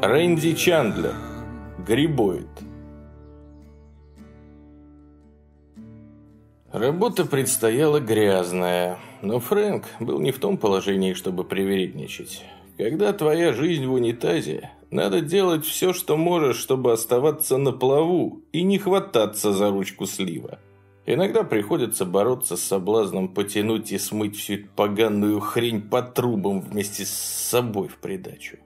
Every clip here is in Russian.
Рэнди Чандлер. Грибоид. Работа предстояла грязная, но Фрэнк был не в том положении, чтобы привередничать. Когда твоя жизнь в унитазе, надо делать все, что можешь, чтобы оставаться на плаву и не хвататься за ручку слива. Иногда приходится бороться с соблазном потянуть и смыть всю эту поганую хрень по трубам вместе с собой в придачу.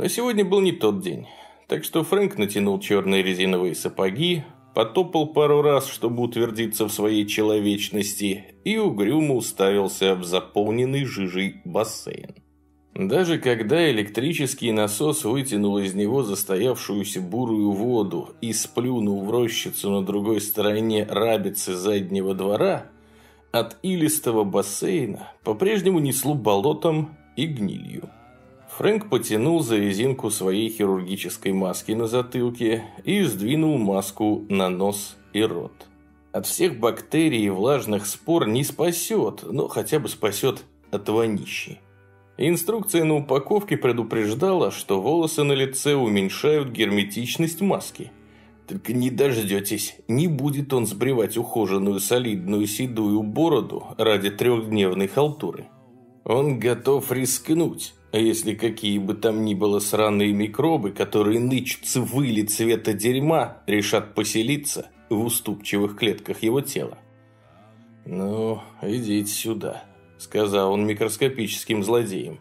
Но сегодня был не тот день, так что Фрэнк натянул черные резиновые сапоги, потопал пару раз, чтобы утвердиться в своей человечности, и угрюмо уставился в заполненный жижей бассейн. Даже когда электрический насос вытянул из него застоявшуюся бурую воду и сплюнул в рощицу на другой стороне рабицы заднего двора, от илистого бассейна по-прежнему несло болотом и гнилью. Фрэнк потянул за резинку своей хирургической маски на затылке и сдвинул маску на нос и рот. От всех бактерий и влажных спор не спасет, но хотя бы спасет от вонищи. Инструкция на упаковке предупреждала, что волосы на лице уменьшают герметичность маски. Только не дождетесь, не будет он сбривать ухоженную солидную седую бороду ради трехдневной халтуры. Он готов рискнуть, а если какие бы там ни было сраные микробы, которые нычутся выли цвета дерьма, решат поселиться в уступчивых клетках его тела. «Ну, идите сюда», сказал он микроскопическим злодеям.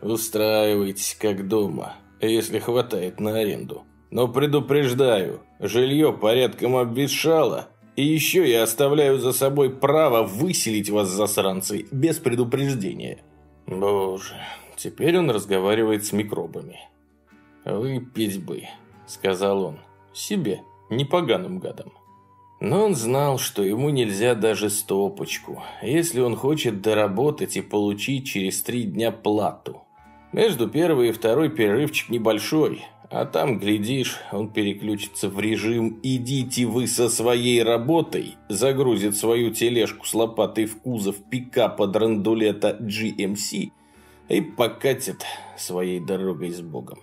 «Устраивайтесь как дома, если хватает на аренду. Но предупреждаю, жилье порядком обветшало, и еще я оставляю за собой право выселить вас, засранцы, без предупреждения». Боже, теперь он разговаривает с микробами. «Выпить бы», — сказал он, — «себе, непоганым гадом». Но он знал, что ему нельзя даже стопочку, если он хочет доработать и получить через три дня плату. Между первой и второй перерывчик небольшой, а там, глядишь, он переключится в режим «идите вы со своей работой», загрузит свою тележку с лопатой в кузов пикапа драндулета GMC и покатит своей дорогой с Богом.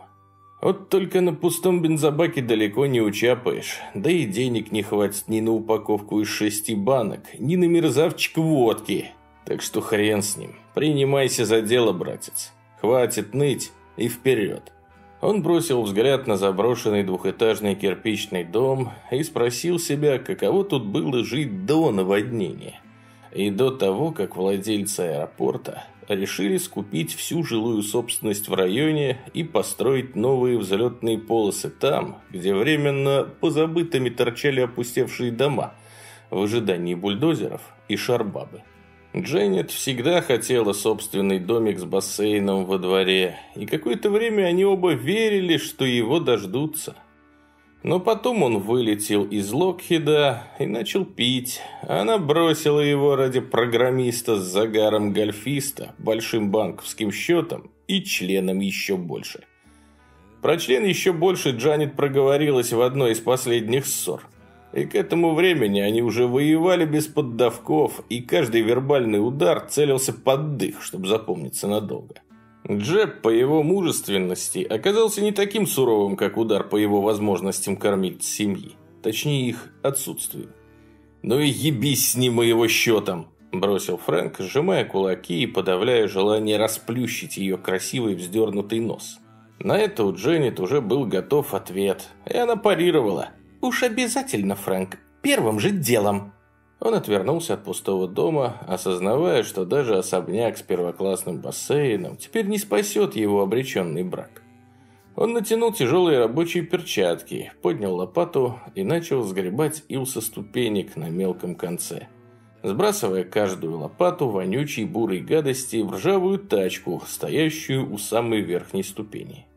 Вот только на пустом бензобаке далеко не учапаешь, да и денег не хватит ни на упаковку из шести банок, ни на мерзавчик водки. Так что хрен с ним, принимайся за дело, братец. Хватит ныть и вперед. Он бросил взгляд на заброшенный двухэтажный кирпичный дом и спросил себя, каково тут было жить до наводнения. И до того, как владельцы аэропорта решили скупить всю жилую собственность в районе и построить новые взлетные полосы там, где временно позабытыми торчали опустевшие дома в ожидании бульдозеров и шарбабы. Дженнет всегда хотела собственный домик с бассейном во дворе, и какое-то время они оба верили, что его дождутся – но потом он вылетел из Локхеда и начал пить. Она бросила его ради программиста с загаром гольфиста, большим банковским счетом и членом еще больше. Про член еще больше Джанет проговорилась в одной из последних ссор. И к этому времени они уже воевали без поддавков, и каждый вербальный удар целился под дых, чтобы запомниться надолго. Джеб по его мужественности оказался не таким суровым, как удар по его возможностям кормить семьи. Точнее, их отсутствию. «Ну и ебись с ним и его счетом!» Бросил Фрэнк, сжимая кулаки и подавляя желание расплющить ее красивый вздернутый нос. На это у Дженнет уже был готов ответ, и она парировала. «Уж обязательно, Фрэнк, первым же делом!» Он отвернулся от пустого дома, осознавая, что даже особняк с первоклассным бассейном теперь не спасет его обреченный брак. Он натянул тяжелые рабочие перчатки, поднял лопату и начал сгребать ил со ступенек на мелком конце, сбрасывая каждую лопату вонючей бурой гадости в ржавую тачку, стоящую у самой верхней ступени.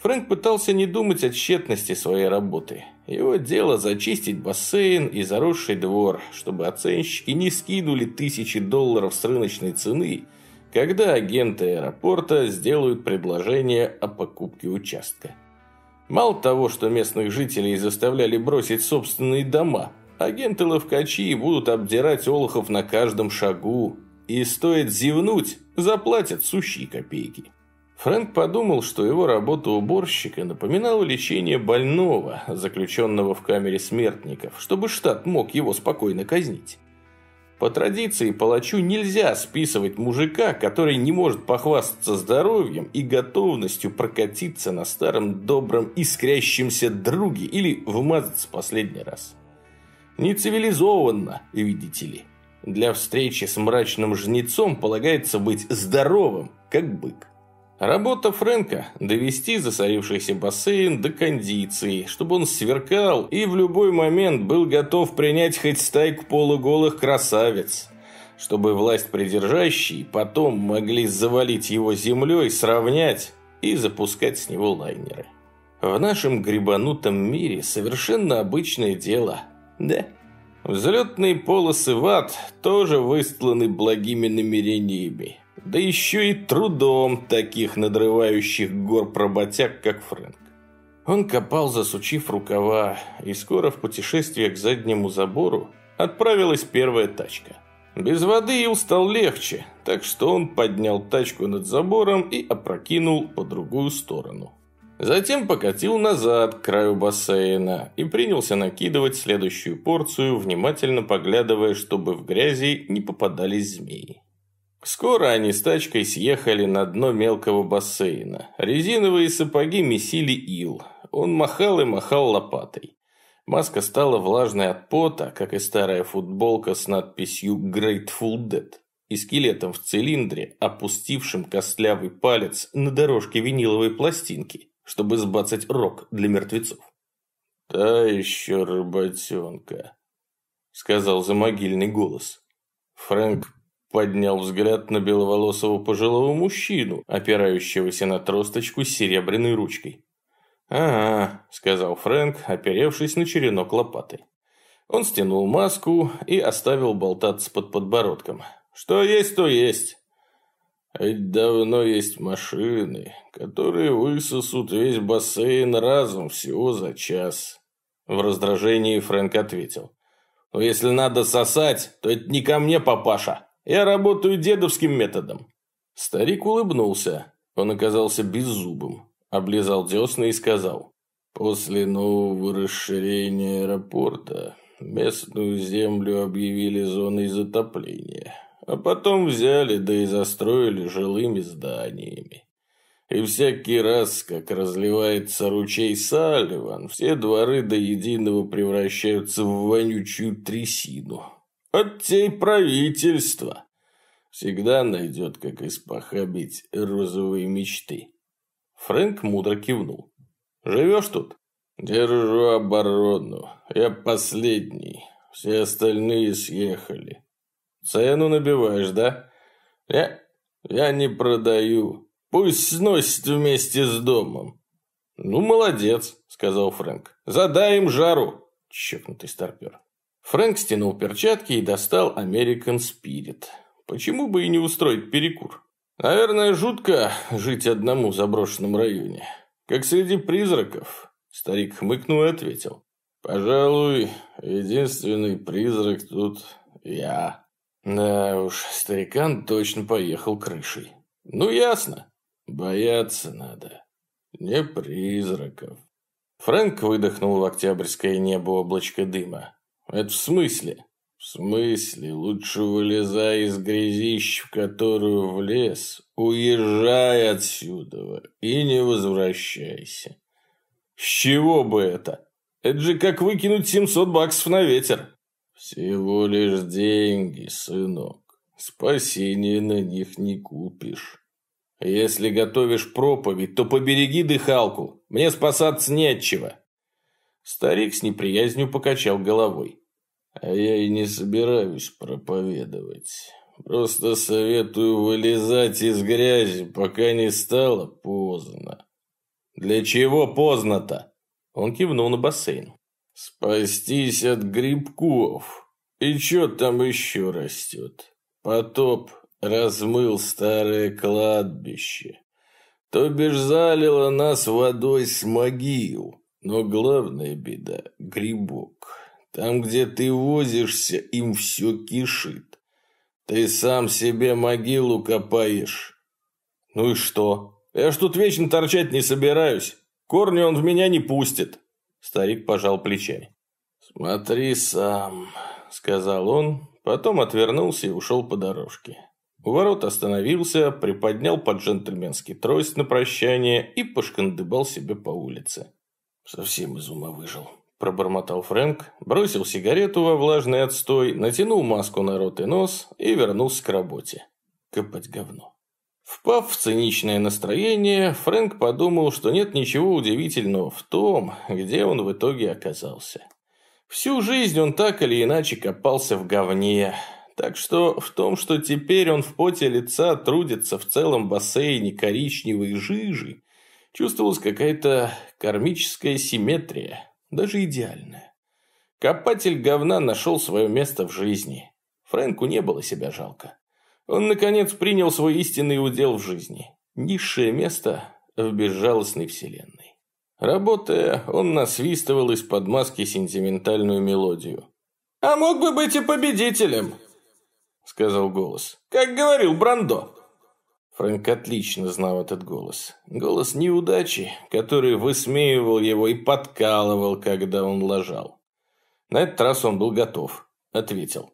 Фрэнк пытался не думать о тщетности своей работы. Его дело зачистить бассейн и заросший двор, чтобы оценщики не скинули тысячи долларов с рыночной цены, когда агенты аэропорта сделают предложение о покупке участка. Мало того, что местных жителей заставляли бросить собственные дома, агенты-ловкачи будут обдирать олухов на каждом шагу, и стоит зевнуть, заплатят сущие копейки. Фрэнк подумал, что его работа уборщика напоминала лечение больного, заключенного в камере смертников, чтобы штат мог его спокойно казнить. По традиции палачу нельзя списывать мужика, который не может похвастаться здоровьем и готовностью прокатиться на старом добром искрящемся друге или вмазаться последний раз. Нецивилизованно, видите ли. Для встречи с мрачным жнецом полагается быть здоровым, как бык. Работа Фрэнка – довести засорившийся бассейн до кондиции, чтобы он сверкал и в любой момент был готов принять хоть стайку полуголых красавиц, чтобы власть придержащие потом могли завалить его землей, сравнять и запускать с него лайнеры. В нашем грибанутом мире совершенно обычное дело, да? Взлетные полосы в ад тоже выстланы благими намерениями. Да еще и трудом таких надрывающих гор проботяг, как Фрэнк. Он копал, засучив рукава, и скоро в путешествие к заднему забору отправилась первая тачка. Без воды ил стал легче, так что он поднял тачку над забором и опрокинул по другую сторону. Затем покатил назад к краю бассейна и принялся накидывать следующую порцию, внимательно поглядывая, чтобы в грязи не попадались змеи. Скоро они с тачкой съехали на дно мелкого бассейна. Резиновые сапоги месили ил. Он махал и махал лопатой. Маска стала влажной от пота, как и старая футболка с надписью «Grateful Dead» и скелетом в цилиндре, опустившим костлявый палец на дорожке виниловой пластинки, чтобы сбацать рог для мертвецов. «Та еще работенка», — сказал замогильный голос. Фрэнк поднял взгляд на беловолосого пожилого мужчину, опирающегося на тросточку с серебряной ручкой. «Ага», — сказал Фрэнк, оперевшись на черенок лопаты. Он стянул маску и оставил болтаться под подбородком. «Что есть, то есть». «Ведь давно есть машины, которые высосут весь бассейн разом всего за час». В раздражении Фрэнк ответил. «Но если надо сосать, то это не ко мне, папаша, я работаю дедовским методом». Старик улыбнулся. Он оказался беззубым. Облизал десны и сказал. «После нового расширения аэропорта местную землю объявили зоной затопления, а потом взяли да и застроили жилыми зданиями. И всякий раз, как разливается ручей Салливан, все дворы до единого превращаются в вонючую трясину. Оттей правительства. Всегда найдет, как испохабить розовые мечты. Фрэнк мудро кивнул. Живешь тут? Держу оборону. Я последний. Все остальные съехали. Цену набиваешь, да? Я, я не продаю. Пусть сносит вместе с домом. Ну, молодец, сказал Фрэнк. Задай им жару. Чокнутый старпер. Фрэнк стянул перчатки и достал American Spirit. Почему бы и не устроить перекур? Наверное, жутко жить одному в заброшенном районе. Как среди призраков. Старик хмыкнул и ответил. Пожалуй, единственный призрак тут я. Да уж, старикан точно поехал крышей. Ну, ясно. Бояться надо. Не призраков. Фрэнк выдохнул в октябрьское небо облачко дыма. Это в смысле? В смысле? Лучше вылезай из грязищ, в которую влез, уезжай отсюда и не возвращайся. С чего бы это? Это же как выкинуть 700 баксов на ветер. Всего лишь деньги, сынок. Спасения на них не купишь. Если готовишь проповедь, то побереги дыхалку. Мне спасаться нечего. Старик с неприязнью покачал головой. А я и не собираюсь проповедовать. Просто советую вылезать из грязи, пока не стало поздно. Для чего поздно-то? Он кивнул на бассейн. Спастись от грибков. И что там еще растет? Потоп размыл старое кладбище. То бишь залило нас водой с могил. Но главная беда – грибок. Там, где ты возишься, им все кишит. Ты сам себе могилу копаешь. Ну и что? Я ж тут вечно торчать не собираюсь. Корни он в меня не пустит». Старик пожал плечами. «Смотри сам», — сказал он, потом отвернулся и ушел по дорожке. У ворот остановился, приподнял по-джентльменски трость на прощание и пошкандыбал себе по улице. «Совсем из ума выжил», – пробормотал Фрэнк, бросил сигарету во влажный отстой, натянул маску на рот и нос и вернулся к работе. Копать говно. Впав в циничное настроение, Фрэнк подумал, что нет ничего удивительного в том, где он в итоге оказался. Всю жизнь он так или иначе копался в говне, так что в том, что теперь он в поте лица трудится в целом бассейне коричневой жижи, чувствовалась какая-то кармическая симметрия, даже идеальная. Копатель говна нашел свое место в жизни. Фрэнку не было себя жалко. Он, наконец, принял свой истинный удел в жизни. Низшее место в безжалостной вселенной. Работая, он насвистывал из-под маски сентиментальную мелодию. «А мог бы быть и победителем!» сказал голос. «Как говорил Брандо!» Фрэнк отлично знал этот голос. Голос неудачи, который высмеивал его и подкалывал, когда он лажал. На этот раз он был готов. Ответил.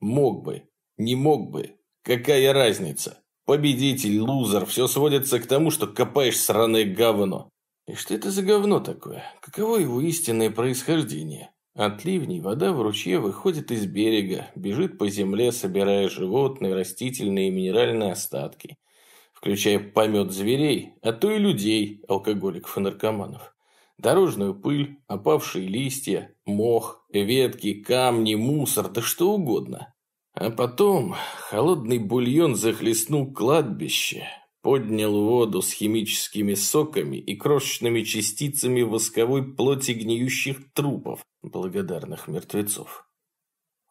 «Мог бы. Не мог бы. Какая разница? Победитель, лузер, все сводится к тому, что копаешь сраное говно». И что это за говно такое? Каково его истинное происхождение? От ливней вода в ручье выходит из берега, бежит по земле, собирая животные, растительные и минеральные остатки, включая помет зверей, а то и людей, алкоголиков и наркоманов. Дорожную пыль, опавшие листья, мох, ветки, камни, мусор, да что угодно. А потом холодный бульон захлестнул кладбище, поднял воду с химическими соками и крошечными частицами восковой плоти гниющих трупов, благодарных мертвецов.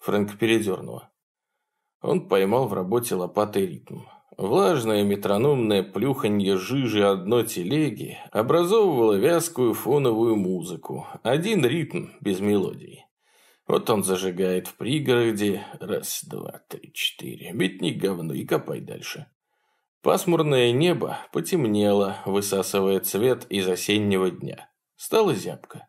Фрэнк передернуло. Он поймал в работе лопатой ритм. Влажное метрономное плюханье жижи одной телеги образовывало вязкую фоновую музыку. Один ритм без мелодии. Вот он зажигает в пригороде. Раз, два, три, четыре. Метни говно и копай дальше. Пасмурное небо потемнело, высасывая цвет из осеннего дня. Стало зябко.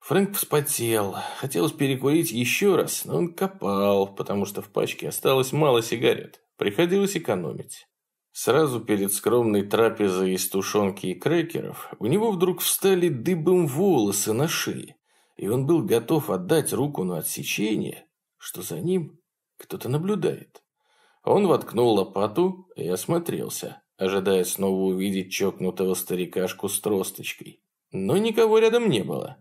Фрэнк вспотел. Хотелось перекурить еще раз, но он копал, потому что в пачке осталось мало сигарет. Приходилось экономить. Сразу перед скромной трапезой из тушенки и крекеров у него вдруг встали дыбом волосы на шее, и он был готов отдать руку на отсечение, что за ним кто-то наблюдает. Он воткнул лопату и осмотрелся, ожидая снова увидеть чокнутого старикашку с тросточкой. Но никого рядом не было.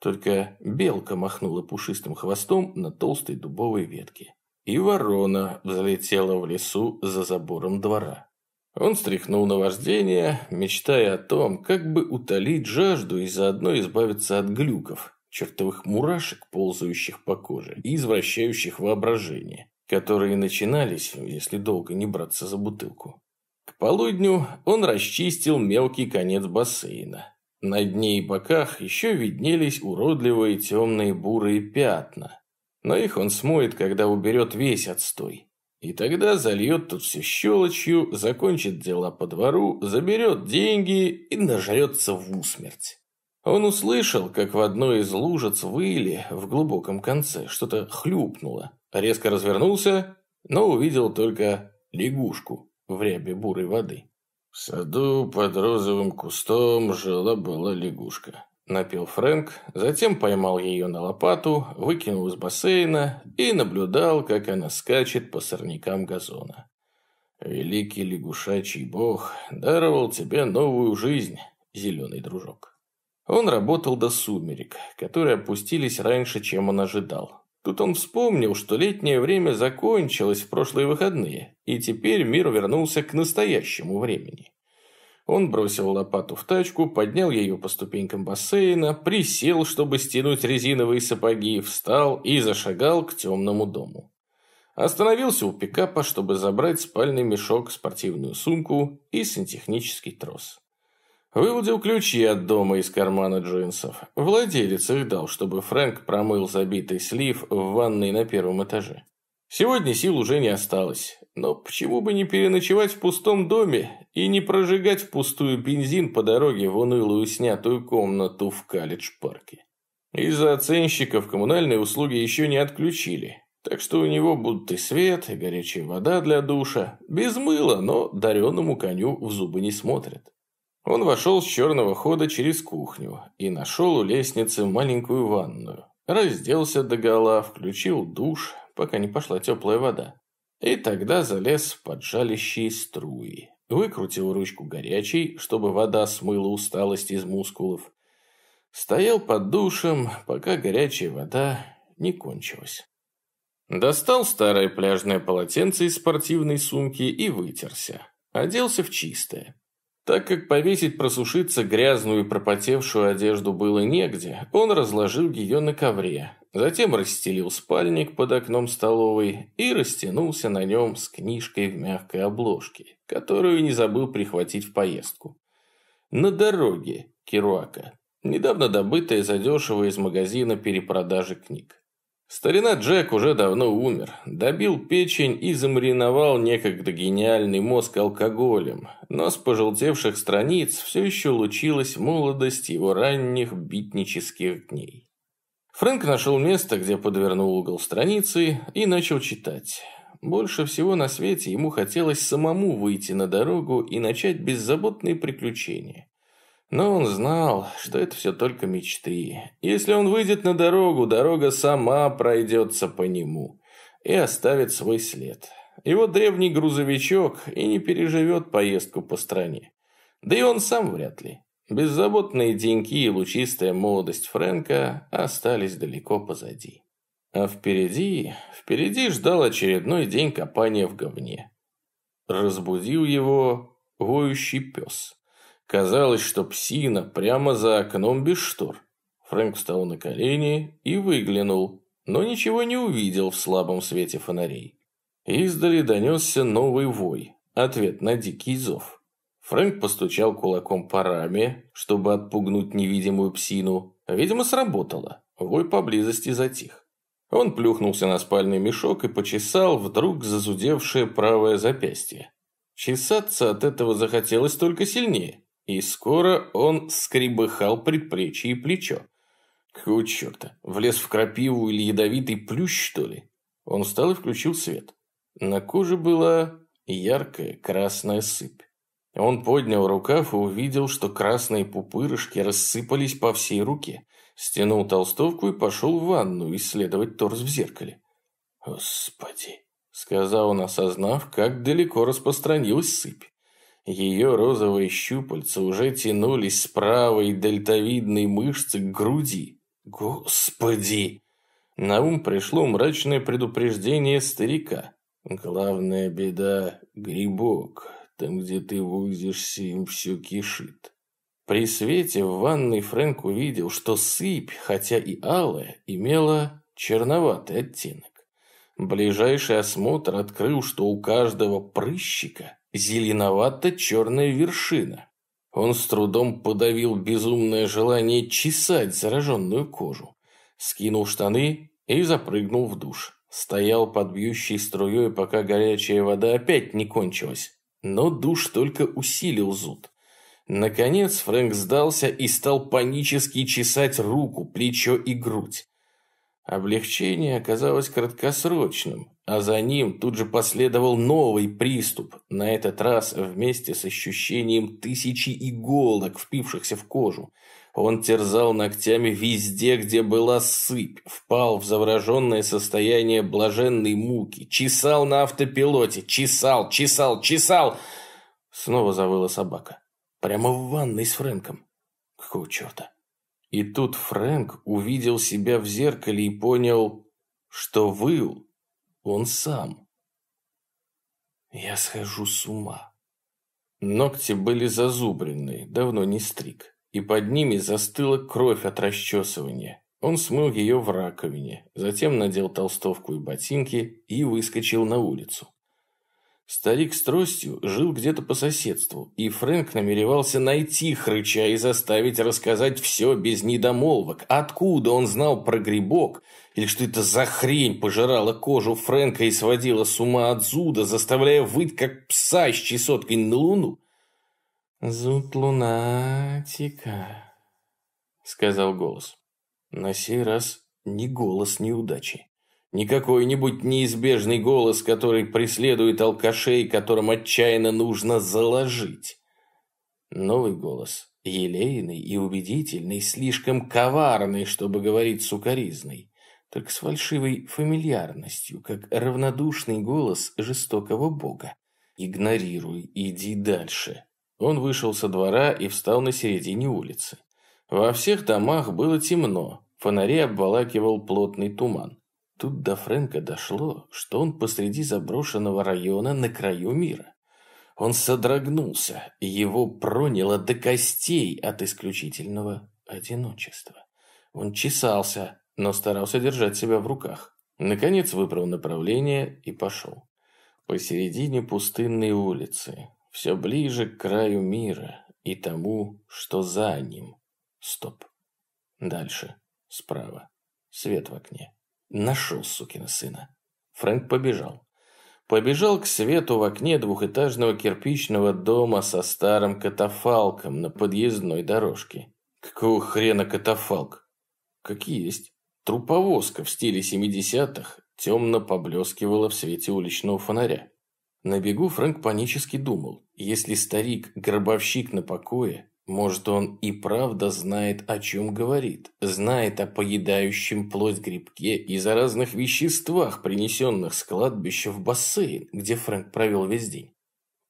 Только белка махнула пушистым хвостом на толстой дубовой ветке. И ворона взлетела в лесу за забором двора. Он стряхнул на вождение, мечтая о том, как бы утолить жажду и заодно избавиться от глюков, чертовых мурашек, ползающих по коже и извращающих воображение которые начинались, если долго не браться за бутылку. К полудню он расчистил мелкий конец бассейна. На дне и боках еще виднелись уродливые темные бурые пятна. Но их он смоет, когда уберет весь отстой. И тогда зальет тут все щелочью, закончит дела по двору, заберет деньги и нажрется в усмерть. Он услышал, как в одной из лужиц выли в глубоком конце что-то хлюпнуло. Резко развернулся, но увидел только лягушку в рябе бурой воды. В саду под розовым кустом жила-была лягушка. Напил Фрэнк, затем поймал ее на лопату, выкинул из бассейна и наблюдал, как она скачет по сорнякам газона. «Великий лягушачий бог даровал тебе новую жизнь, зеленый дружок». Он работал до сумерек, которые опустились раньше, чем он ожидал. Тут он вспомнил, что летнее время закончилось в прошлые выходные, и теперь мир вернулся к настоящему времени. Он бросил лопату в тачку, поднял ее по ступенькам бассейна, присел, чтобы стянуть резиновые сапоги, встал и зашагал к темному дому. Остановился у пикапа, чтобы забрать спальный мешок, спортивную сумку и сантехнический трос. Выудил ключи от дома из кармана джинсов. Владелец их дал, чтобы Фрэнк промыл забитый слив в ванной на первом этаже. Сегодня сил уже не осталось, но почему бы не переночевать в пустом доме и не прожигать впустую бензин по дороге в унылую снятую комнату в колледж-парке? Из-за оценщиков коммунальные услуги еще не отключили, так что у него будут и свет, и горячая вода для душа, без мыла, но дареному коню в зубы не смотрят. Он вошел с черного хода через кухню и нашел у лестницы маленькую ванную. Разделся догола, включил душ, пока не пошла теплая вода. И тогда залез в поджалящие струи. Выкрутил ручку горячей, чтобы вода смыла усталость из мускулов. Стоял под душем, пока горячая вода не кончилась. Достал старое пляжное полотенце из спортивной сумки и вытерся. Оделся в чистое. Так как повесить просушиться грязную и пропотевшую одежду было негде, он разложил ее на ковре, затем расстелил спальник под окном столовой и растянулся на нем с книжкой в мягкой обложке, которую не забыл прихватить в поездку. На дороге Керуака, недавно добытая задешево из магазина перепродажи книг. Старина Джек уже давно умер, добил печень и замариновал некогда гениальный мозг алкоголем, но с пожелтевших страниц все еще лучилась молодость его ранних битнических дней. Фрэнк нашел место, где подвернул угол страницы и начал читать. Больше всего на свете ему хотелось самому выйти на дорогу и начать беззаботные приключения. Но он знал, что это все только мечты. Если он выйдет на дорогу, дорога сама пройдется по нему и оставит свой след. Его древний грузовичок и не переживет поездку по стране. Да и он сам вряд ли. Беззаботные деньки и лучистая молодость Фрэнка остались далеко позади. А впереди, впереди ждал очередной день копания в говне. Разбудил его воющий пес. Казалось, что псина прямо за окном без штор. Фрэнк встал на колени и выглянул, но ничего не увидел в слабом свете фонарей. Издали донесся новый вой, ответ на дикий зов. Фрэнк постучал кулаком по раме, чтобы отпугнуть невидимую псину. Видимо, сработало. Вой поблизости затих. Он плюхнулся на спальный мешок и почесал вдруг зазудевшее правое запястье. Чесаться от этого захотелось только сильнее. И скоро он скребыхал предплечье и плечо. Какого черта? Влез в крапиву или ядовитый плющ, что ли? Он встал и включил свет. На коже была яркая красная сыпь. Он поднял рукав и увидел, что красные пупырышки рассыпались по всей руке. Стянул толстовку и пошел в ванну исследовать торс в зеркале. «Господи!» — сказал он, осознав, как далеко распространилась сыпь. Ее розовые щупальца уже тянулись с правой дельтовидной мышцы к груди. Господи! На ум пришло мрачное предупреждение старика. Главная беда — грибок. Там, где ты возишься, им все кишит. При свете в ванной Фрэнк увидел, что сыпь, хотя и алая, имела черноватый оттенок. Ближайший осмотр открыл, что у каждого прыщика зеленовато-черная вершина. Он с трудом подавил безумное желание чесать зараженную кожу. Скинул штаны и запрыгнул в душ. Стоял под бьющей струей, пока горячая вода опять не кончилась. Но душ только усилил зуд. Наконец Фрэнк сдался и стал панически чесать руку, плечо и грудь. Облегчение оказалось краткосрочным, а за ним тут же последовал новый приступ, на этот раз вместе с ощущением тысячи иголок, впившихся в кожу. Он терзал ногтями везде, где была сыпь, впал в завороженное состояние блаженной муки, чесал на автопилоте, чесал, чесал, чесал. Снова завыла собака. Прямо в ванной с Фрэнком. Какого черта? И тут Фрэнк увидел себя в зеркале и понял, что выл он сам. Я схожу с ума. Ногти были зазубренные, давно не стриг, и под ними застыла кровь от расчесывания. Он смыл ее в раковине, затем надел толстовку и ботинки и выскочил на улицу. Старик с тростью жил где-то по соседству, и Фрэнк намеревался найти хрыча и заставить рассказать все без недомолвок. Откуда он знал про грибок? Или что это за хрень пожирала кожу Фрэнка и сводила с ума от зуда, заставляя выть, как пса с чесоткой на луну? «Зуд лунатика», — сказал голос. На сей раз ни голос неудачи. Не какой-нибудь неизбежный голос, который преследует алкашей, которым отчаянно нужно заложить. Новый голос, елейный и убедительный, слишком коварный, чтобы говорить сукоризный, только с фальшивой фамильярностью, как равнодушный голос жестокого бога. «Игнорируй, иди дальше». Он вышел со двора и встал на середине улицы. Во всех домах было темно, фонари обволакивал плотный туман. Тут до Фрэнка дошло, что он посреди заброшенного района на краю мира. Он содрогнулся, его проняло до костей от исключительного одиночества. Он чесался, но старался держать себя в руках. Наконец выбрал направление и пошел. Посередине пустынной улицы, все ближе к краю мира и тому, что за ним. Стоп. Дальше. Справа. Свет в окне. Нашел сукина сына. Фрэнк побежал. Побежал к свету в окне двухэтажного кирпичного дома со старым катафалком на подъездной дорожке. Какого хрена катафалк? Как есть. Труповозка в стиле 70-х темно поблескивала в свете уличного фонаря. На бегу Фрэнк панически думал, если старик-гробовщик на покое, может, он и правда знает, о чем говорит. Знает о поедающем плоть грибке и заразных веществах, принесенных с кладбища в бассейн, где Фрэнк провел весь день.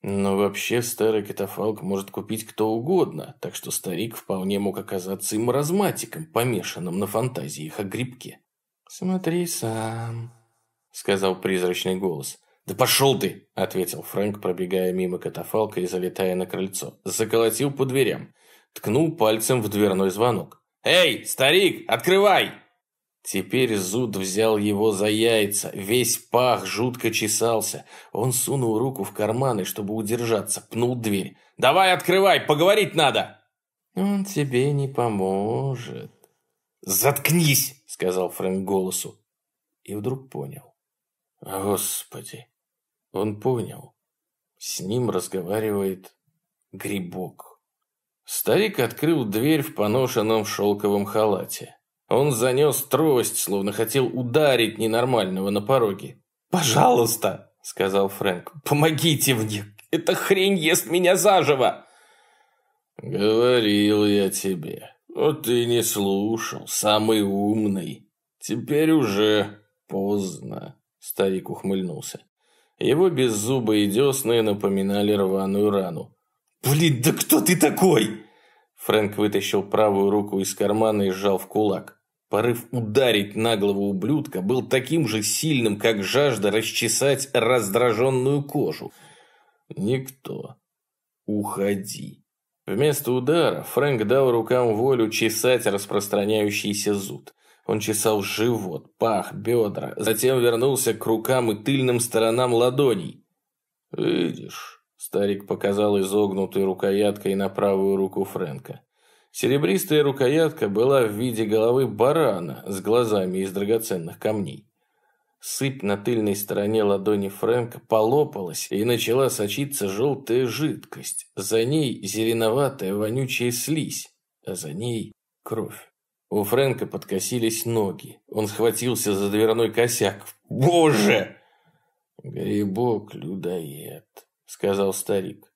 Но вообще старый катафалк может купить кто угодно, так что старик вполне мог оказаться и маразматиком, помешанным на фантазиях о грибке. «Смотри сам», — сказал призрачный голос. «Да пошел ты!» – ответил Фрэнк, пробегая мимо катафалка и залетая на крыльцо. Заколотил по дверям. Ткнул пальцем в дверной звонок. «Эй, старик, открывай!» Теперь зуд взял его за яйца, весь пах жутко чесался. Он сунул руку в карманы, чтобы удержаться, пнул дверь. «Давай открывай, поговорить надо!» «Он тебе не поможет». «Заткнись!» — сказал Фрэнк голосу. И вдруг понял. «Господи, он понял. С ним разговаривает грибок. Старик открыл дверь в поношенном шелковом халате. Он занес трость, словно хотел ударить ненормального на пороге. «Пожалуйста!» — сказал Фрэнк. «Помогите мне! Эта хрень ест меня заживо!» «Говорил я тебе. Но ты не слушал. Самый умный. Теперь уже поздно». Старик ухмыльнулся. Его беззубые десны напоминали рваную рану. «Блин, да кто ты такой?» Фрэнк вытащил правую руку из кармана и сжал в кулак. Порыв ударить наглого ублюдка был таким же сильным, как жажда расчесать раздраженную кожу. «Никто. Уходи». Вместо удара Фрэнк дал рукам волю чесать распространяющийся зуд. Он чесал живот, пах, бедра, затем вернулся к рукам и тыльным сторонам ладоней. «Видишь», — старик показал изогнутой рукояткой на правую руку Фрэнка. Серебристая рукоятка была в виде головы барана с глазами из драгоценных камней. Сыпь на тыльной стороне ладони Фрэнка полопалась и начала сочиться желтая жидкость. За ней зеленоватая вонючая слизь, а за ней кровь. У Фрэнка подкосились ноги. Он схватился за дверной косяк. «Боже!» «Грибок-людоед», — сказал старик.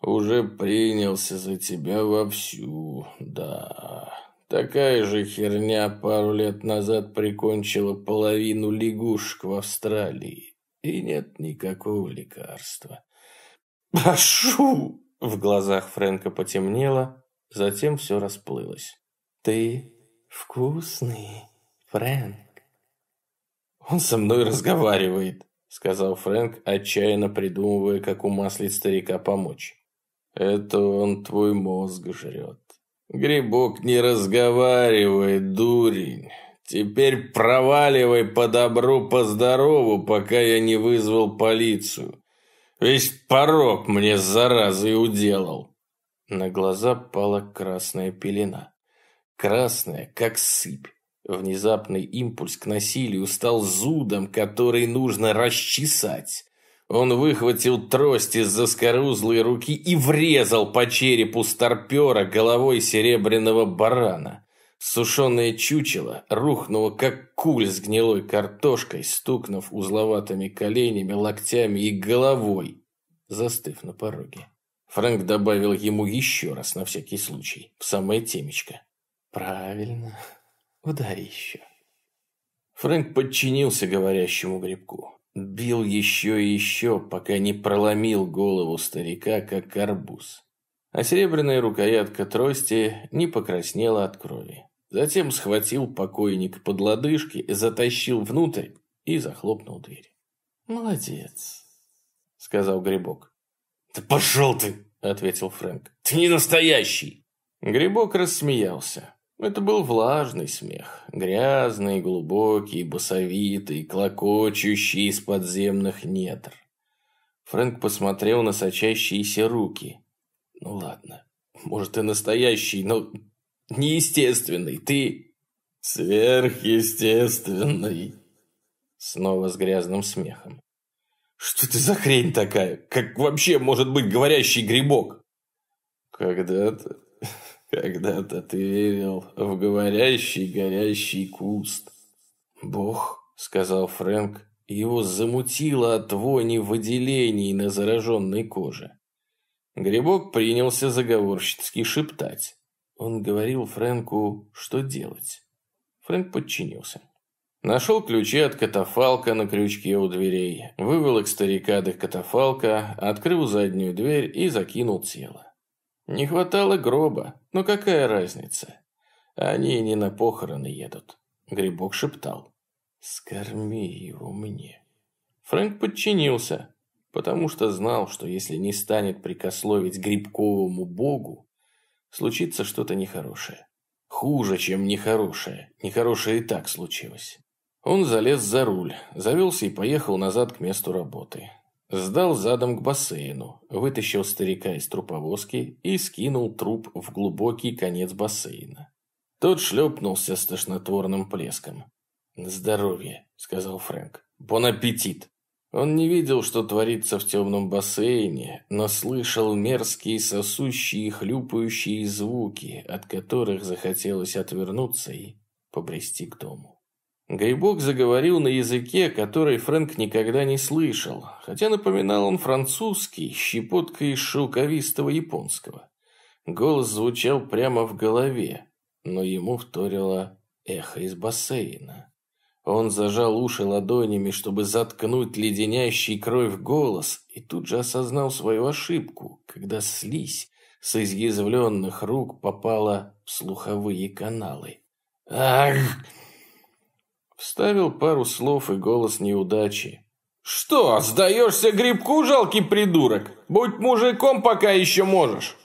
«Уже принялся за тебя вовсю, да. Такая же херня пару лет назад прикончила половину лягушек в Австралии. И нет никакого лекарства». «Прошу!» В глазах Фрэнка потемнело, затем все расплылось. «Ты «Вкусный, Фрэнк». «Он со мной разговаривает», — сказал Фрэнк, отчаянно придумывая, как умаслить старика помочь. «Это он твой мозг жрет. Грибок не разговаривает, дурень. Теперь проваливай по добру, по здорову, пока я не вызвал полицию. Весь порог мне заразой уделал. На глаза пала красная пелена. Красная, как сыпь. Внезапный импульс к насилию стал зудом, который нужно расчесать. Он выхватил трость из заскорузлой руки и врезал по черепу старпера головой серебряного барана. Сушеное чучело рухнуло, как куль с гнилой картошкой, стукнув узловатыми коленями, локтями и головой, застыв на пороге. Фрэнк добавил ему еще раз, на всякий случай, в самое темечко. «Правильно, ударь еще». Фрэнк подчинился говорящему грибку. Бил еще и еще, пока не проломил голову старика, как арбуз. А серебряная рукоятка трости не покраснела от крови. Затем схватил покойник под лодыжки, затащил внутрь и захлопнул дверь. «Молодец», — сказал Грибок. «Да пошел ты!» — ответил Фрэнк. «Ты не настоящий!» Грибок рассмеялся. Это был влажный смех, грязный, глубокий, басовитый, клокочущий из подземных недр. Фрэнк посмотрел на сочащиеся руки. «Ну ладно, может и настоящий, но неестественный. Ты сверхъестественный». Снова с грязным смехом. «Что ты за хрень такая? Как вообще может быть говорящий грибок?» «Когда-то когда-то ты верил в говорящий горящий куст. Бог, сказал Фрэнк, его замутило от вони выделений на зараженной коже. Грибок принялся заговорщицки шептать. Он говорил Фрэнку, что делать. Фрэнк подчинился. Нашел ключи от катафалка на крючке у дверей, вывел их старика до катафалка, открыл заднюю дверь и закинул тело. Не хватало гроба, но какая разница? Они не на похороны едут. Грибок шептал. Скорми его мне. Фрэнк подчинился, потому что знал, что если не станет прикословить грибковому богу, случится что-то нехорошее. Хуже, чем нехорошее. Нехорошее и так случилось. Он залез за руль, завелся и поехал назад к месту работы. Сдал задом к бассейну, вытащил старика из труповозки и скинул труп в глубокий конец бассейна. Тот шлепнулся с тошнотворным плеском. «На здоровье», — сказал Фрэнк. «Бон аппетит!» Он не видел, что творится в темном бассейне, но слышал мерзкие сосущие хлюпающие звуки, от которых захотелось отвернуться и побрести к дому. Грибок заговорил на языке, который Фрэнк никогда не слышал, хотя напоминал он французский, щепоткой из шелковистого японского. Голос звучал прямо в голове, но ему вторило эхо из бассейна. Он зажал уши ладонями, чтобы заткнуть леденящий кровь голос, и тут же осознал свою ошибку, когда слизь с изъязвленных рук попала в слуховые каналы. «Ах!» Вставил пару слов и голос неудачи. «Что, сдаешься грибку, жалкий придурок? Будь мужиком, пока еще можешь!»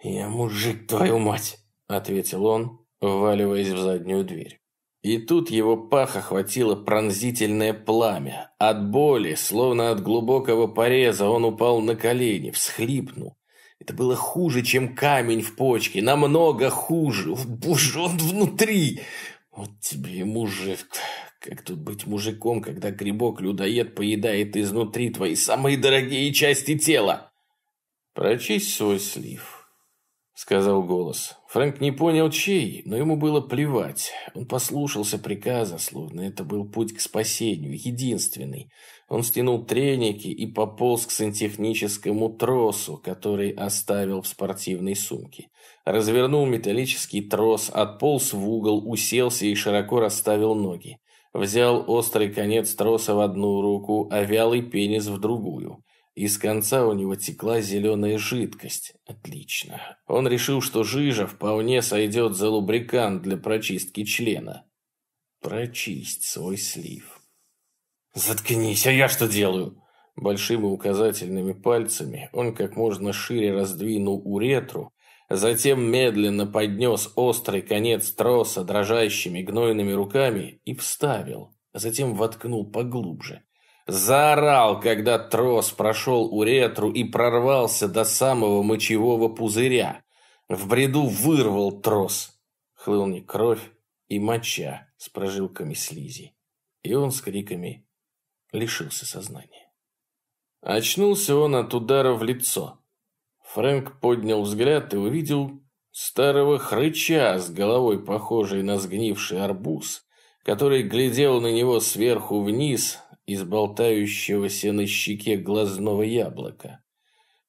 «Я мужик, твою мать!» — ответил он, вваливаясь в заднюю дверь. И тут его пах охватило пронзительное пламя. От боли, словно от глубокого пореза, он упал на колени, всхлипнул. Это было хуже, чем камень в почке, намного хуже. Боже, он внутри! Вот тебе и мужик. Как тут быть мужиком, когда грибок-людоед поедает изнутри твои самые дорогие части тела? Прочисть свой слив, сказал голос. Фрэнк не понял, чей, но ему было плевать. Он послушался приказа, словно это был путь к спасению, единственный. Он стянул треники и пополз к сантехническому тросу, который оставил в спортивной сумке развернул металлический трос, отполз в угол, уселся и широко расставил ноги. Взял острый конец троса в одну руку, а вялый пенис в другую. Из конца у него текла зеленая жидкость. Отлично. Он решил, что жижа вполне сойдет за лубрикант для прочистки члена. Прочисть свой слив. «Заткнись, а я что делаю?» Большими указательными пальцами он как можно шире раздвинул уретру Затем медленно поднес острый конец троса дрожащими гнойными руками и вставил, затем воткнул поглубже. Заорал, когда трос прошел уретру и прорвался до самого мочевого пузыря. В бреду вырвал трос. Хлыл не кровь и моча с прожилками слизи. И он с криками лишился сознания. Очнулся он от удара в лицо. Фрэнк поднял взгляд и увидел старого хрыча с головой, похожей на сгнивший арбуз, который глядел на него сверху вниз из болтающегося на щеке глазного яблока.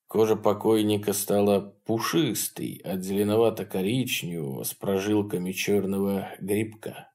Кожа покойника стала пушистой, от зеленовато-коричневого с прожилками черного грибка.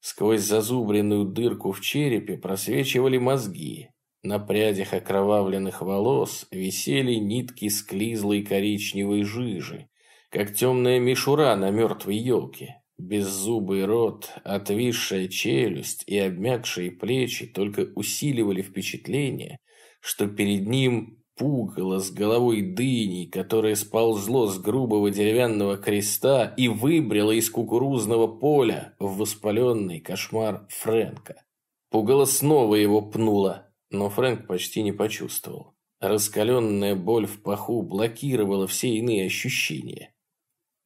Сквозь зазубренную дырку в черепе просвечивали мозги. На прядях окровавленных волос висели нитки склизлой коричневой жижи, как темная мишура на мертвой елке. Беззубый рот, отвисшая челюсть и обмякшие плечи только усиливали впечатление, что перед ним пугало с головой дыней, которое сползло с грубого деревянного креста и выбрело из кукурузного поля в воспаленный кошмар Фрэнка. Пугало снова его пнуло, но Фрэнк почти не почувствовал. Раскаленная боль в паху блокировала все иные ощущения.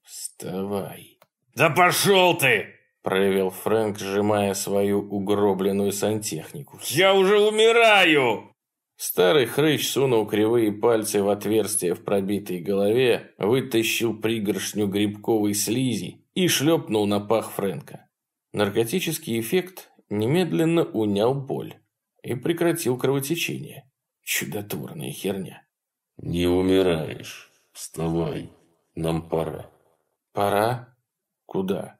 «Вставай!» «Да пошел ты!» проявил Фрэнк, сжимая свою угробленную сантехнику. «Я уже умираю!» Старый хрыч сунул кривые пальцы в отверстие в пробитой голове, вытащил пригоршню грибковой слизи и шлепнул на пах Фрэнка. Наркотический эффект немедленно унял боль и прекратил кровотечение. Чудотворная херня. «Не умираешь. Вставай. Нам пора». «Пора? Куда?»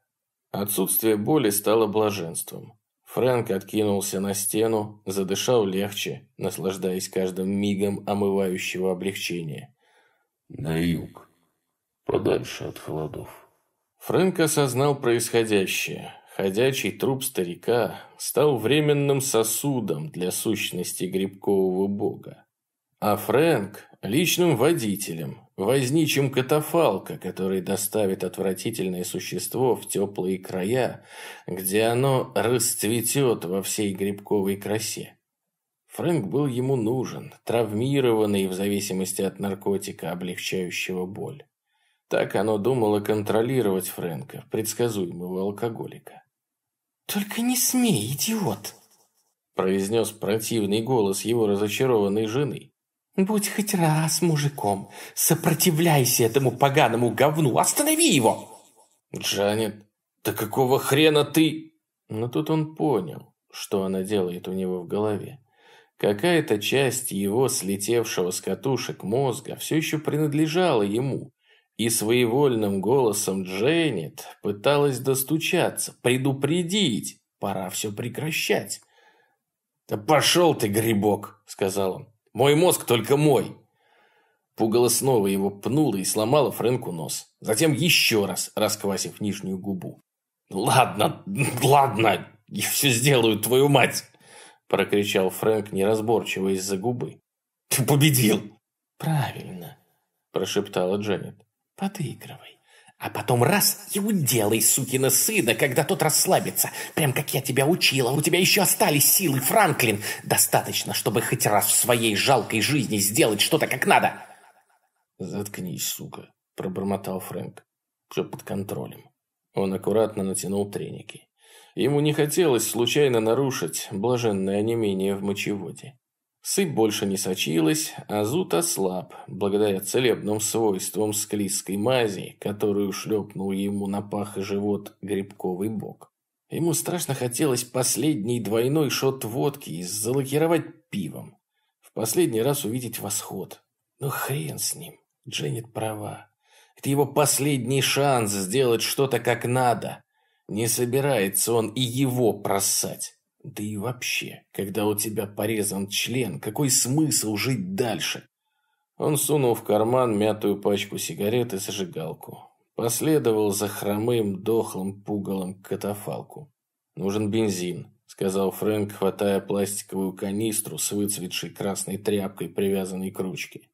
Отсутствие боли стало блаженством. Фрэнк откинулся на стену, задышал легче, наслаждаясь каждым мигом омывающего облегчения. «На юг. Подальше от холодов». Фрэнк осознал происходящее. Ходячий труп старика стал временным сосудом для сущности грибкового бога. А Фрэнк – личным водителем, возничим катафалка, который доставит отвратительное существо в теплые края, где оно расцветет во всей грибковой красе. Фрэнк был ему нужен, травмированный в зависимости от наркотика, облегчающего боль. Так оно думало контролировать Фрэнка, предсказуемого алкоголика. «Только не смей, идиот!» произнес противный голос его разочарованной жены. «Будь хоть раз мужиком, сопротивляйся этому поганому говну, останови его!» «Джанет, да какого хрена ты...» Но тут он понял, что она делает у него в голове. Какая-то часть его слетевшего с катушек мозга все еще принадлежала ему, и своевольным голосом Дженнет пыталась достучаться, предупредить. Пора все прекращать. «Да пошел ты, грибок!» – сказал он. «Мой мозг только мой!» Пугало снова его пнуло и сломало Фрэнку нос. Затем еще раз, расквасив нижнюю губу. «Ладно, ладно, я все сделаю, твою мать!» Прокричал Фрэнк неразборчиво из-за губы. «Ты победил!» «Правильно», прошептала Дженнет. Подыгрывай. А потом раз и уделай сукина сына, когда тот расслабится. Прям как я тебя учила. У тебя еще остались силы, Франклин. Достаточно, чтобы хоть раз в своей жалкой жизни сделать что-то как надо. Заткнись, сука, пробормотал Фрэнк. Все под контролем. Он аккуратно натянул треники. Ему не хотелось случайно нарушить блаженное онемение в мочеводе. Сыпь больше не сочилась, а зуд ослаб, благодаря целебным свойствам склизкой мази, которую шлепнул ему на пах и живот грибковый бок. Ему страшно хотелось последний двойной шот водки и залакировать пивом. В последний раз увидеть восход. Ну хрен с ним, Дженнет права. Это его последний шанс сделать что-то как надо. Не собирается он и его просать. Да и вообще, когда у тебя порезан член, какой смысл жить дальше? Он сунул в карман мятую пачку сигарет и зажигалку. Последовал за хромым, дохлым пугалом к катафалку. «Нужен бензин», — сказал Фрэнк, хватая пластиковую канистру с выцветшей красной тряпкой, привязанной к ручке.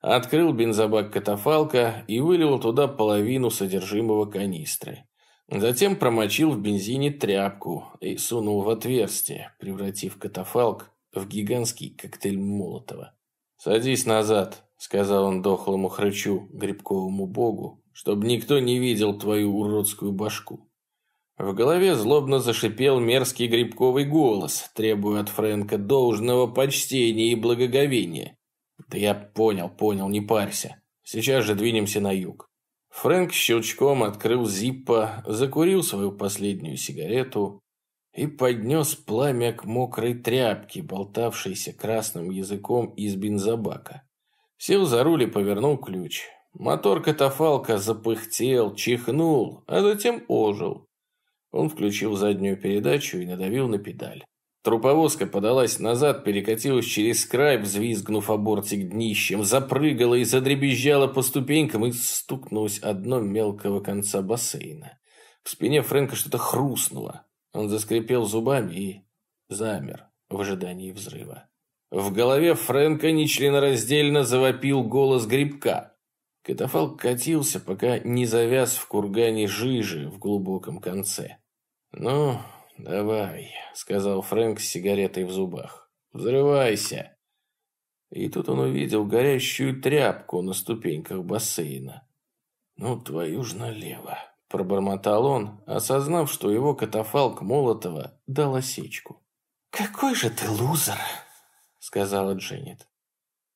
Открыл бензобак катафалка и вылил туда половину содержимого канистры. Затем промочил в бензине тряпку и сунул в отверстие, превратив катафалк в гигантский коктейль Молотова. «Садись назад», — сказал он дохлому хрычу, грибковому богу, «чтобы никто не видел твою уродскую башку». В голове злобно зашипел мерзкий грибковый голос, требуя от Фрэнка должного почтения и благоговения. «Да я понял, понял, не парься. Сейчас же двинемся на юг». Фрэнк щелчком открыл зиппа, закурил свою последнюю сигарету и поднес пламя к мокрой тряпке, болтавшейся красным языком из бензобака. Сел за руль и повернул ключ. Мотор катафалка запыхтел, чихнул, а затем ожил. Он включил заднюю передачу и надавил на педаль. Труповозка подалась назад, перекатилась через край, взвизгнув о бортик днищем, запрыгала и задребезжала по ступенькам и стукнулась одно мелкого конца бассейна. В спине Фрэнка что-то хрустнуло. Он заскрипел зубами и замер в ожидании взрыва. В голове Фрэнка нечленораздельно завопил голос грибка. Катафалк катился, пока не завяз в кургане жижи в глубоком конце. «Ну, давай», — сказал Фрэнк с сигаретой в зубах. «Взрывайся». И тут он увидел горящую тряпку на ступеньках бассейна. «Ну, твою ж налево», — пробормотал он, осознав, что его катафалк Молотова дал осечку. «Какой же ты лузер», — сказала Дженнет.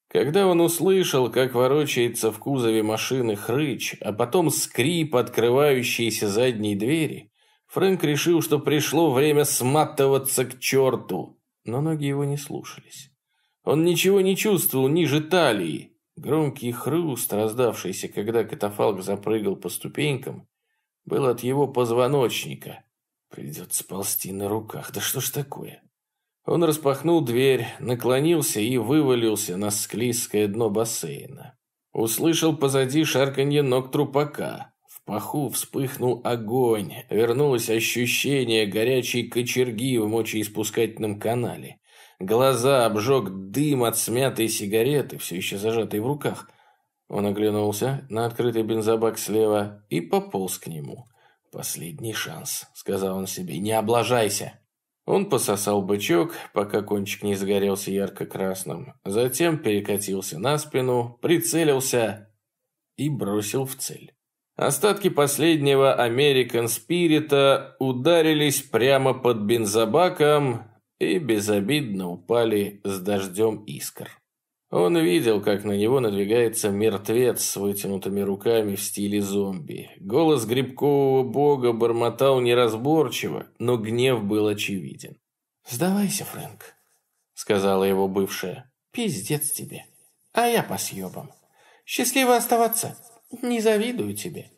Когда он услышал, как ворочается в кузове машины хрыч, а потом скрип открывающейся задней двери, Фрэнк решил, что пришло время сматываться к черту, но ноги его не слушались. Он ничего не чувствовал ниже талии. Громкий хруст, раздавшийся, когда катафалк запрыгал по ступенькам, был от его позвоночника. Придется ползти на руках. Да что ж такое? Он распахнул дверь, наклонился и вывалился на склизкое дно бассейна. Услышал позади шарканье ног трупака паху вспыхнул огонь, вернулось ощущение горячей кочерги в мочеиспускательном канале. Глаза обжег дым от смятой сигареты, все еще зажатой в руках. Он оглянулся на открытый бензобак слева и пополз к нему. «Последний шанс», — сказал он себе, — «не облажайся». Он пососал бычок, пока кончик не загорелся ярко-красным, затем перекатился на спину, прицелился и бросил в цель. Остатки последнего American Спирита ударились прямо под бензобаком и безобидно упали с дождем искр. Он видел, как на него надвигается мертвец с вытянутыми руками в стиле зомби. Голос грибкового бога бормотал неразборчиво, но гнев был очевиден. «Сдавайся, Фрэнк», — сказала его бывшая. «Пиздец тебе, а я по съебам. Счастливо оставаться». Не завидую тебе».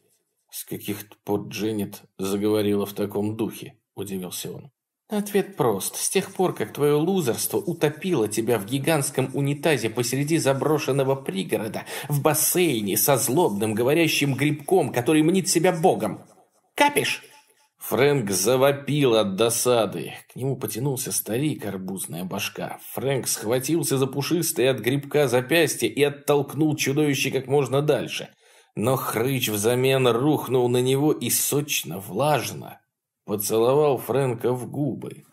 «С каких пор Дженнет заговорила в таком духе?» – удивился он. Ответ прост. С тех пор, как твое лузерство утопило тебя в гигантском унитазе посреди заброшенного пригорода, в бассейне со злобным говорящим грибком, который мнит себя богом. Капишь? Фрэнк завопил от досады. К нему потянулся старик, арбузная башка. Фрэнк схватился за пушистое от грибка запястье и оттолкнул чудовище как можно дальше. Но хрыч взамен рухнул на него и сочно, влажно поцеловал Фрэнка в губы.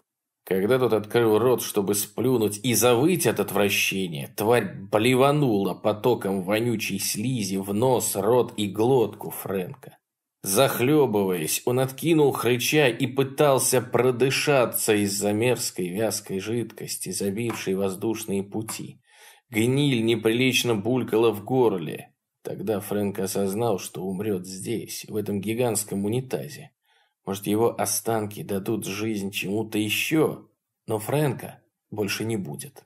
Когда тот открыл рот, чтобы сплюнуть и завыть от отвращения, тварь блеванула потоком вонючей слизи в нос, рот и глотку Фрэнка. Захлебываясь, он откинул хрыча и пытался продышаться из-за мерзкой вязкой жидкости, забившей воздушные пути. Гниль неприлично булькала в горле. Тогда Фрэнк осознал, что умрет здесь, в этом гигантском унитазе. Может, его останки дадут жизнь чему-то еще, но Фрэнка больше не будет.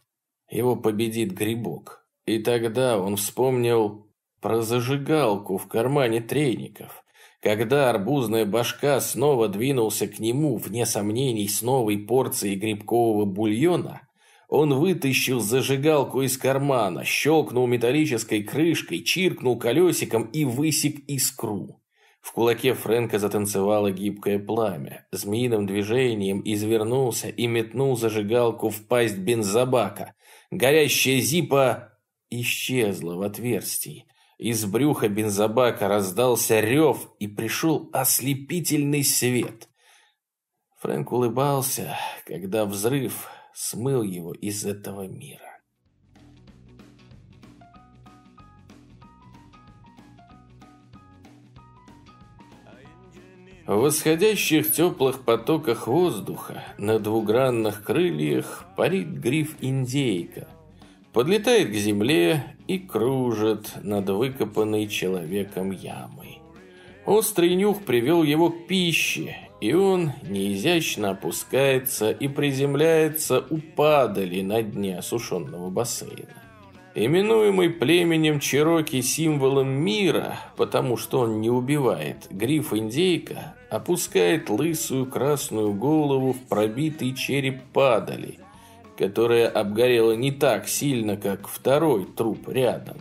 Его победит грибок. И тогда он вспомнил про зажигалку в кармане треников. Когда арбузная башка снова двинулся к нему, вне сомнений, с новой порцией грибкового бульона, он вытащил зажигалку из кармана, щелкнул металлической крышкой, чиркнул колесиком и высек искру. В кулаке Фрэнка затанцевало гибкое пламя. Змеиным движением извернулся и метнул зажигалку в пасть бензобака. Горящая зипа исчезла в отверстии. Из брюха бензобака раздался рев, и пришел ослепительный свет. Фрэнк улыбался, когда взрыв смыл его из этого мира. В восходящих теплых потоках воздуха на двугранных крыльях парит гриф-индейка. Подлетает к земле и кружит над выкопанной человеком ямой. Острый нюх привел его к пище, и он неизящно опускается и приземляется у падали на дне осушенного бассейна. Именуемый племенем Чероки символом мира, потому что он не убивает, гриф-индейка опускает лысую красную голову в пробитый череп падали, которая обгорела не так сильно, как второй труп рядом.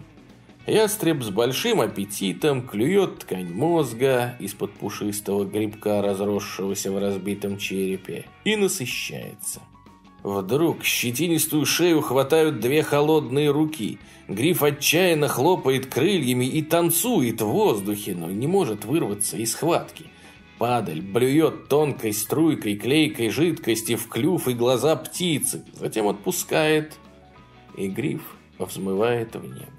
Ястреб с большим аппетитом клюет ткань мозга из-под пушистого грибка, разросшегося в разбитом черепе, и насыщается. Вдруг щетинистую шею хватают две холодные руки. Гриф отчаянно хлопает крыльями и танцует в воздухе, но не может вырваться из схватки. Падаль блюет тонкой струйкой клейкой жидкости в клюв и глаза птицы, затем отпускает, и гриф взмывает в небо.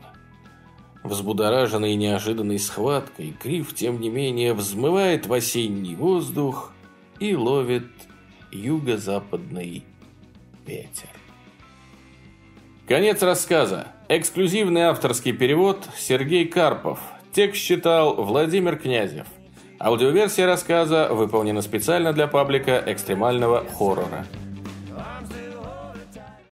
Взбудораженный неожиданной схваткой, гриф, тем не менее, взмывает в осенний воздух и ловит юго-западный ветер. Конец рассказа. Эксклюзивный авторский перевод Сергей Карпов. Текст читал Владимир Князев. Аудиоверсия рассказа выполнена специально для паблика экстремального хоррора.